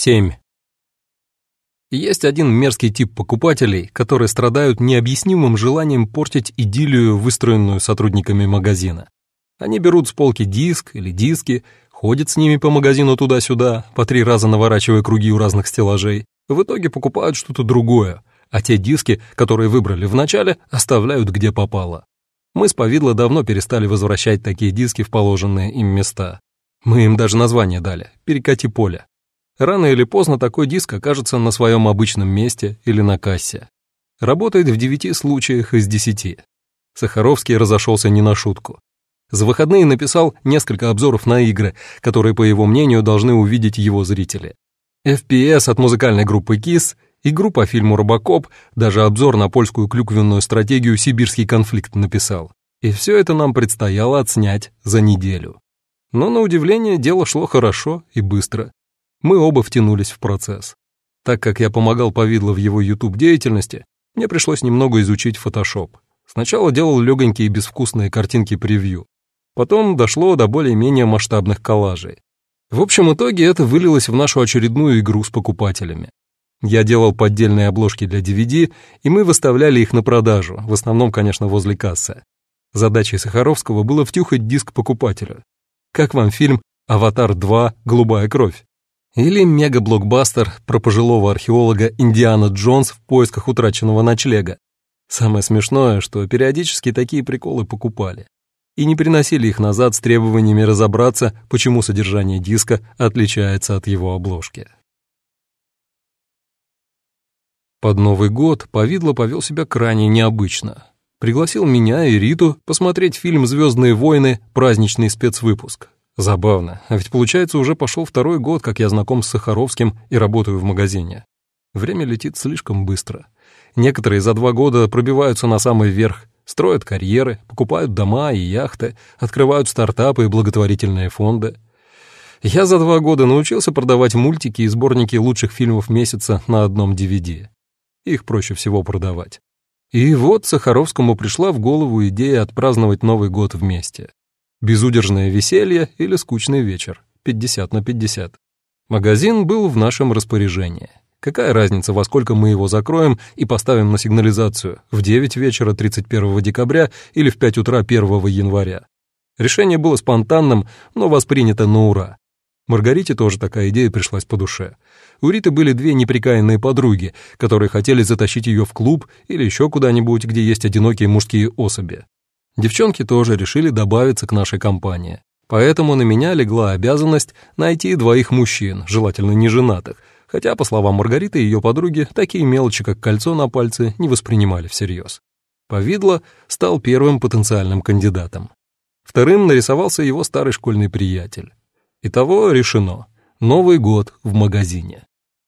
7. Есть один мерзкий тип покупателей, которые страдают необъяснимым желанием портить идиллию, выстроенную сотрудниками магазина. Они берут с полки диск или диски, ходят с ними по магазину туда-сюда, по три раза наворачивая круги у разных стеллажей. В итоге покупают что-то другое, а те диски, которые выбрали вначале, оставляют где попало. Мы с Повидло давно перестали возвращать такие диски в положенные им места. Мы им даже название дали «Перекати поле». Рано или поздно такой диск окажется на своем обычном месте или на кассе. Работает в девяти случаях из десяти. Сахаровский разошелся не на шутку. За выходные написал несколько обзоров на игры, которые, по его мнению, должны увидеть его зрители. FPS от музыкальной группы KISS, игру по фильму «Робокоп», даже обзор на польскую клюквенную стратегию «Сибирский конфликт» написал. И все это нам предстояло отснять за неделю. Но, на удивление, дело шло хорошо и быстро мы оба втянулись в процесс. Так как я помогал Повидло в его YouTube-деятельности, мне пришлось немного изучить Photoshop. Сначала делал легонькие безвкусные картинки превью. Потом дошло до более-менее масштабных коллажей. В общем итоге это вылилось в нашу очередную игру с покупателями. Я делал поддельные обложки для DVD, и мы выставляли их на продажу, в основном, конечно, возле кассы. Задачей Сахаровского было втюхать диск покупателя. Как вам фильм «Аватар 2. Голубая кровь»? Или мега-блокбастер про пожилого археолога Индиана Джонс в поисках утраченного ночлега. Самое смешное, что периодически такие приколы покупали. И не приносили их назад с требованиями разобраться, почему содержание диска отличается от его обложки. Под Новый год Повидло повел себя крайне необычно. Пригласил меня и Риту посмотреть фильм «Звездные войны. Праздничный спецвыпуск». Забавно, а ведь получается уже пошел второй год, как я знаком с Сахаровским и работаю в магазине. Время летит слишком быстро. Некоторые за два года пробиваются на самый верх, строят карьеры, покупают дома и яхты, открывают стартапы и благотворительные фонды. Я за два года научился продавать мультики и сборники лучших фильмов месяца на одном DVD. Их проще всего продавать. И вот Сахаровскому пришла в голову идея отпраздновать Новый год вместе. Безудержное веселье или скучный вечер. 50 на 50. Магазин был в нашем распоряжении. Какая разница, во сколько мы его закроем и поставим на сигнализацию, в 9 вечера 31 декабря или в 5 утра 1 января? Решение было спонтанным, но воспринято на ура. Маргарите тоже такая идея пришлась по душе. У Риты были две неприкаянные подруги, которые хотели затащить ее в клуб или еще куда-нибудь, где есть одинокие мужские особи. Девчонки тоже решили добавиться к нашей компании. Поэтому на меня легла обязанность найти двоих мужчин, желательно не женатых, хотя, по словам Маргариты и ее подруги, такие мелочи, как кольцо на пальце, не воспринимали всерьез. Повидло стал первым потенциальным кандидатом. Вторым нарисовался его старый школьный приятель. Итого решено. Новый год в магазине.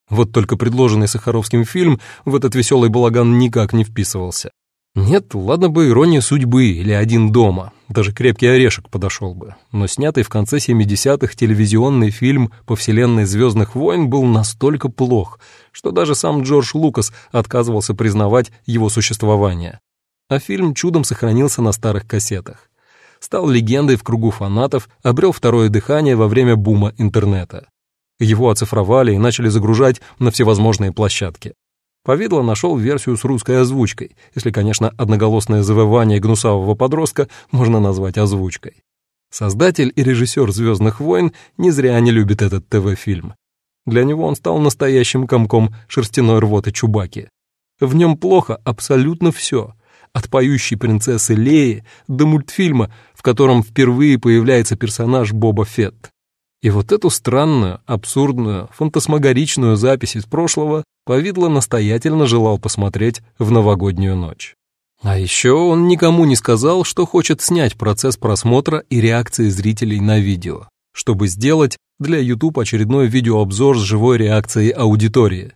Вот только предложенный Сахаровским фильм в этот веселый балаган никак не вписывался. Нет, ладно бы «Ирония судьбы» или «Один дома», даже «Крепкий орешек» подошел бы, но снятый в конце 70-х телевизионный фильм по вселенной «Звездных войн» был настолько плох, что даже сам Джордж Лукас отказывался признавать его существование. А фильм чудом сохранился на старых кассетах. Стал легендой в кругу фанатов, обрел второе дыхание во время бума интернета. Его оцифровали и начали загружать на всевозможные площадки. Повидло нашел версию с русской озвучкой, если, конечно, одноголосное завывание гнусавого подростка можно назвать озвучкой. Создатель и режиссер «Звездных войн» не зря не любит этот ТВ-фильм. Для него он стал настоящим комком шерстяной рвоты Чубаки. В нем плохо абсолютно все, от поющей принцессы Леи до мультфильма, в котором впервые появляется персонаж Боба Фетт. И вот эту странную, абсурдную, фантасмагоричную запись из прошлого Повидло настоятельно желал посмотреть в новогоднюю ночь. А еще он никому не сказал, что хочет снять процесс просмотра и реакции зрителей на видео, чтобы сделать для YouTube очередной видеообзор с живой реакцией аудитории.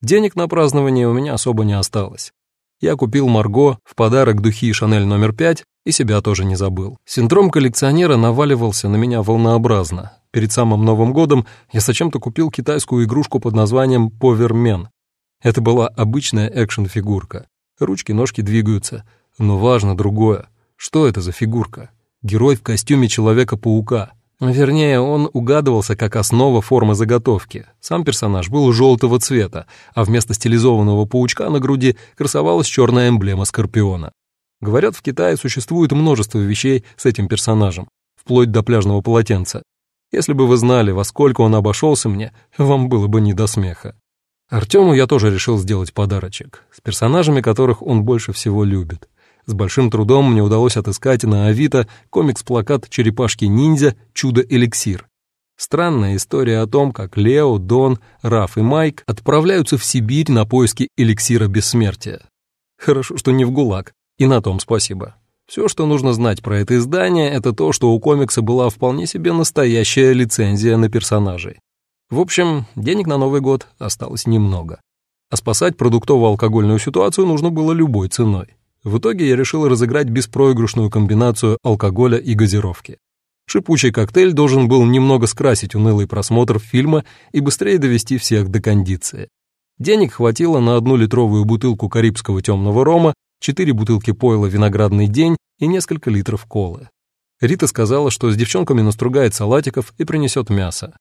Денег на празднование у меня особо не осталось. Я купил Марго в подарок духи Шанель номер 5 и себя тоже не забыл. Синдром коллекционера наваливался на меня волнообразно. Перед самым Новым годом я зачем-то купил китайскую игрушку под названием «Повермен». Это была обычная экшн-фигурка. Ручки-ножки двигаются. Но важно другое. Что это за фигурка? Герой в костюме Человека-паука. Вернее, он угадывался как основа формы заготовки. Сам персонаж был желтого цвета, а вместо стилизованного паучка на груди красовалась черная эмблема скорпиона. Говорят, в Китае существует множество вещей с этим персонажем, вплоть до пляжного полотенца. Если бы вы знали, во сколько он обошелся мне, вам было бы не до смеха. Артему я тоже решил сделать подарочек, с персонажами которых он больше всего любит. С большим трудом мне удалось отыскать на Авито комикс-плакат черепашки-ниндзя «Чудо-эликсир». Странная история о том, как Лео, Дон, Раф и Майк отправляются в Сибирь на поиски эликсира бессмертия. Хорошо, что не в ГУЛАГ, и на том спасибо. Все, что нужно знать про это издание, это то, что у комикса была вполне себе настоящая лицензия на персонажей. В общем, денег на Новый год осталось немного. А спасать продуктово-алкогольную ситуацию нужно было любой ценой. В итоге я решил разыграть беспроигрышную комбинацию алкоголя и газировки. Шипучий коктейль должен был немного скрасить унылый просмотр фильма и быстрее довести всех до кондиции. Денег хватило на одну литровую бутылку карибского темного рома, четыре бутылки пойла «Виноградный день» и несколько литров колы. Рита сказала, что с девчонками настругает салатиков и принесет мясо.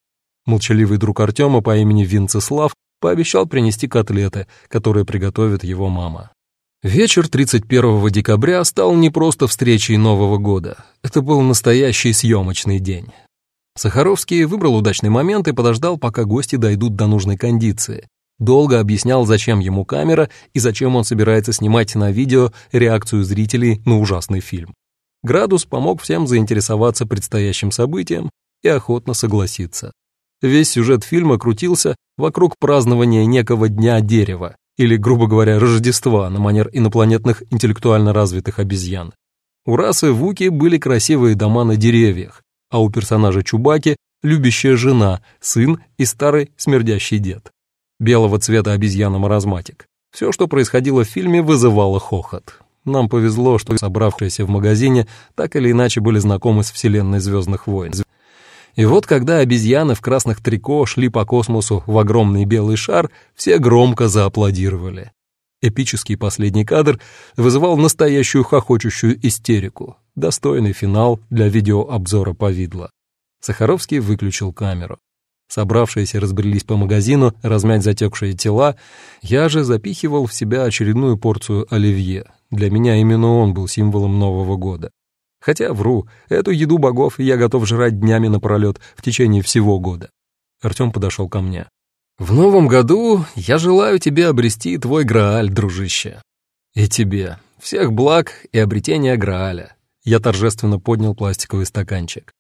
Молчаливый друг Артема по имени Винцеслав пообещал принести котлеты, которые приготовит его мама. Вечер 31 декабря стал не просто встречей Нового года. Это был настоящий съемочный день. Сахаровский выбрал удачный момент и подождал, пока гости дойдут до нужной кондиции. Долго объяснял, зачем ему камера и зачем он собирается снимать на видео реакцию зрителей на ужасный фильм. Градус помог всем заинтересоваться предстоящим событием и охотно согласиться. Весь сюжет фильма крутился вокруг празднования некого Дня дерева, или, грубо говоря, Рождества на манер инопланетных интеллектуально развитых обезьян. У расы Вуки были красивые дома на деревьях, а у персонажа Чубаки — любящая жена, сын и старый смердящий дед. Белого цвета обезьяна-маразматик. Все, что происходило в фильме, вызывало хохот. Нам повезло, что собравшиеся в магазине так или иначе были знакомы с вселенной «Звездных войн». И вот когда обезьяны в красных трико шли по космосу в огромный белый шар, все громко зааплодировали. Эпический последний кадр вызывал настоящую хохочущую истерику, достойный финал для видеообзора повидла. Сахаровский выключил камеру. Собравшиеся разбрелись по магазину размять затекшие тела, я же запихивал в себя очередную порцию оливье. Для меня именно он был символом Нового года. Хотя вру, эту еду богов я готов жрать днями напролет в течение всего года. Артем подошел ко мне. «В новом году я желаю тебе обрести твой Грааль, дружище. И тебе. Всех благ и обретения Грааля». Я торжественно поднял пластиковый стаканчик.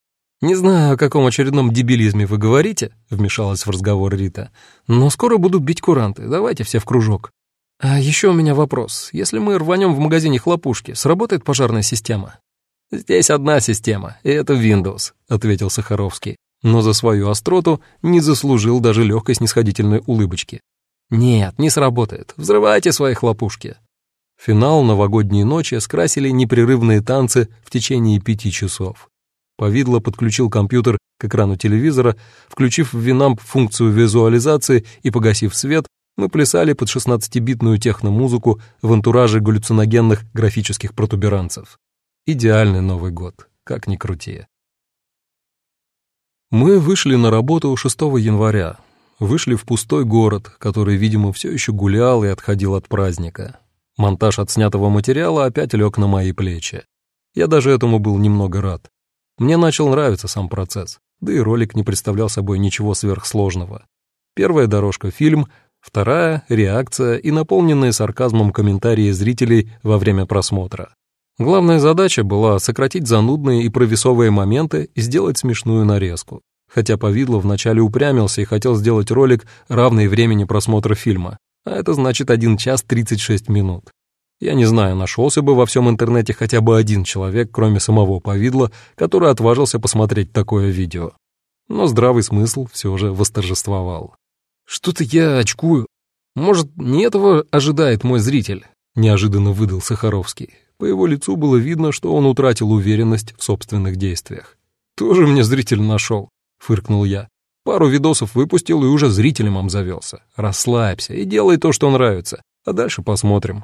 «Не знаю, о каком очередном дебилизме вы говорите», — вмешалась в разговор Рита, «но скоро будут бить куранты, давайте все в кружок». «А еще у меня вопрос. Если мы рванем в магазине хлопушки, сработает пожарная система?» «Здесь одна система, и это Windows», — ответил Сахаровский, но за свою остроту не заслужил даже легкой снисходительной улыбочки. «Нет, не сработает. Взрывайте свои хлопушки». Финал новогодней ночи скрасили непрерывные танцы в течение пяти часов. Повидло подключил компьютер к экрану телевизора, включив в Winamp функцию визуализации и погасив свет, мы плясали под 16-битную техномузыку в антураже галлюциногенных графических протуберанцев. Идеальный Новый год, как ни крути. Мы вышли на работу 6 января. Вышли в пустой город, который, видимо, все еще гулял и отходил от праздника. Монтаж отснятого материала опять лег на мои плечи. Я даже этому был немного рад. Мне начал нравиться сам процесс, да и ролик не представлял собой ничего сверхсложного. Первая дорожка — фильм, вторая — реакция и наполненные сарказмом комментарии зрителей во время просмотра. Главная задача была сократить занудные и провисовые моменты и сделать смешную нарезку. Хотя Повидло вначале упрямился и хотел сделать ролик, равный времени просмотра фильма, а это значит 1 час 36 минут. Я не знаю, нашелся бы во всем интернете хотя бы один человек, кроме самого Повидла, который отважился посмотреть такое видео. Но здравый смысл все же восторжествовал. «Что-то я очкую. Может, не этого ожидает мой зритель?» — неожиданно выдал Сахаровский. По его лицу было видно, что он утратил уверенность в собственных действиях. «Тоже мне зритель нашел», — фыркнул я. «Пару видосов выпустил и уже зрителем обзавелся. Расслабься и делай то, что нравится, а дальше посмотрим».